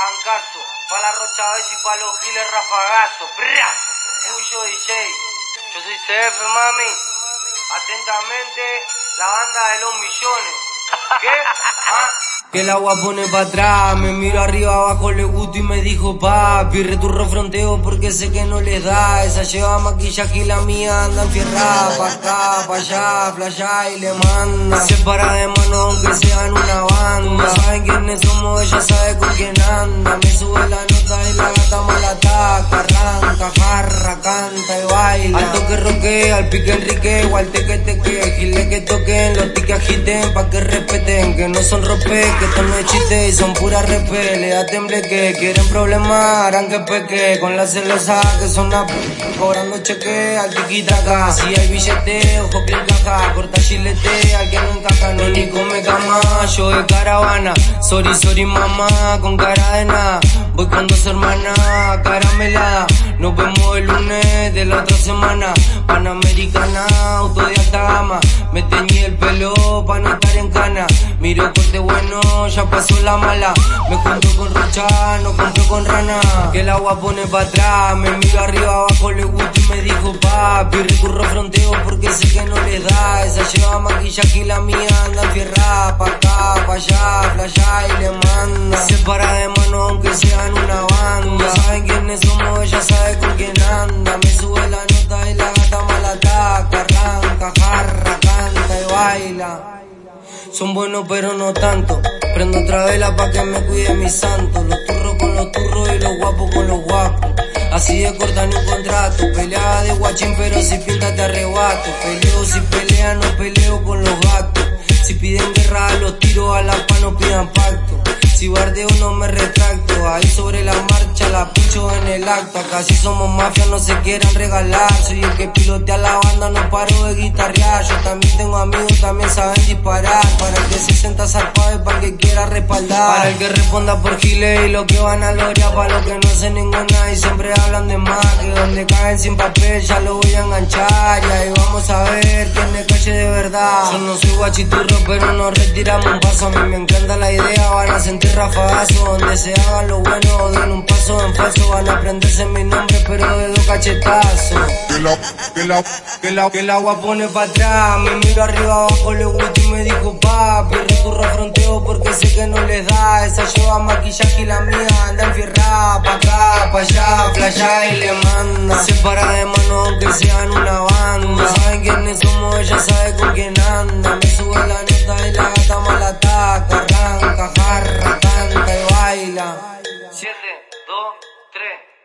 Ancaso, pa' la Rocha y pa' los giles rafagazo. ¡Pra! Puyo DJ. Yo soy CF, mami. Atentamente, la banda de los millones. ¿Qué? ¿Ah? Que el agua pone para atrás, me miro arriba abajo le gusto y me dijo papi, returro fronteo porque sé que no les da, esa lleva maquillaje y la mía anda enfierrada, pa' acá, pa' allá, playa y le manda, se para de mano aunque sean una banda, saben quiénes somos, ella sabe con quién anda, me sube la nota y la gata mala ataca, arranca, canta y baila, al toque roque, al pique enrique, te que te que, gile que toquen, los tiques agiten, pa' que respeten, que no son rope que esto no es chiste y son puras repele. A temble que quieren problemas, harán que peque. Con la celosa que son a cobrando cheque al tiquitaca. Si hay billete, ojo que encaja. Corta chilete, al que no encaja. Ni yo de caravana. Sorry, sorry mamá, con cara de nada. Voy con dos hermanas, caramelada. Nos vemos el lunes de la otra semana. Panamericana, auto de alta gama. Me teñí el pelo pa' no estar en cana. Miro corte bueno, ya pasó la mala. Me junto con Rocha, no compro con rana. Que el agua pone para atrás, me miro arriba la anda fierra. Pa' acá, pa' allá, playa y le manda. Se para de mano aunque sean una banda. Saben quiénes somos, ella sabe con quién anda. Me sube la nota y la gata mala ataca. Arranca, jarra, canta y baila. Son buenos pero no tanto. Prendo otra vela pa' que me cuide mi santo. Los turros con los turros y los guapos con los guapos. Así de corta ni un contrato. Pelea de guachín pero si pinta te arrebato. Peleo si pelea no peleo con los gatos. Si piden guerra los tiros a la paz no pidan pacto. Si bardeo no me retracto, ahí sobre la marcha la pincho en el acto. Acá si somos mafia no se quieran regalar. Soy el que pilotea la banda, no paro de guitarrear. Yo también tengo amigos, también saben disparar. Para el que se sienta zarpado y para el que quiera respaldar. Para el que responda por giles y lo que van a gloria. Para los que no hacen ninguna y siempre hablan de más. Que donde caen sin papel ya lo voy a enganchar. Y ahí vamos a ver quién es calle de verdad. Yo no soy guachiturro, pero nos retiramos un paso. A mí me encanta la idea, van a sentir rafagazo Donde se haga lo bueno falso Van a aprenderse mi nombre pero de dos cachetazos que la, que la, que la, que el agua pone para atrás. Me miro arriba abajo le gusto y me dijo papi Recurro fronteo porque sé que no les da. Esa lleva maquillaje y la mía anda enfierrada Pa' acá, pa' allá, playa y le manda. Se para de mano aunque sean una banda. Saben quiénes somos, ella sabe con quién anda. Me sube 7, 2, 3.